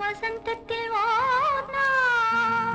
வசந்தத்தில் ஓர் நாள் மண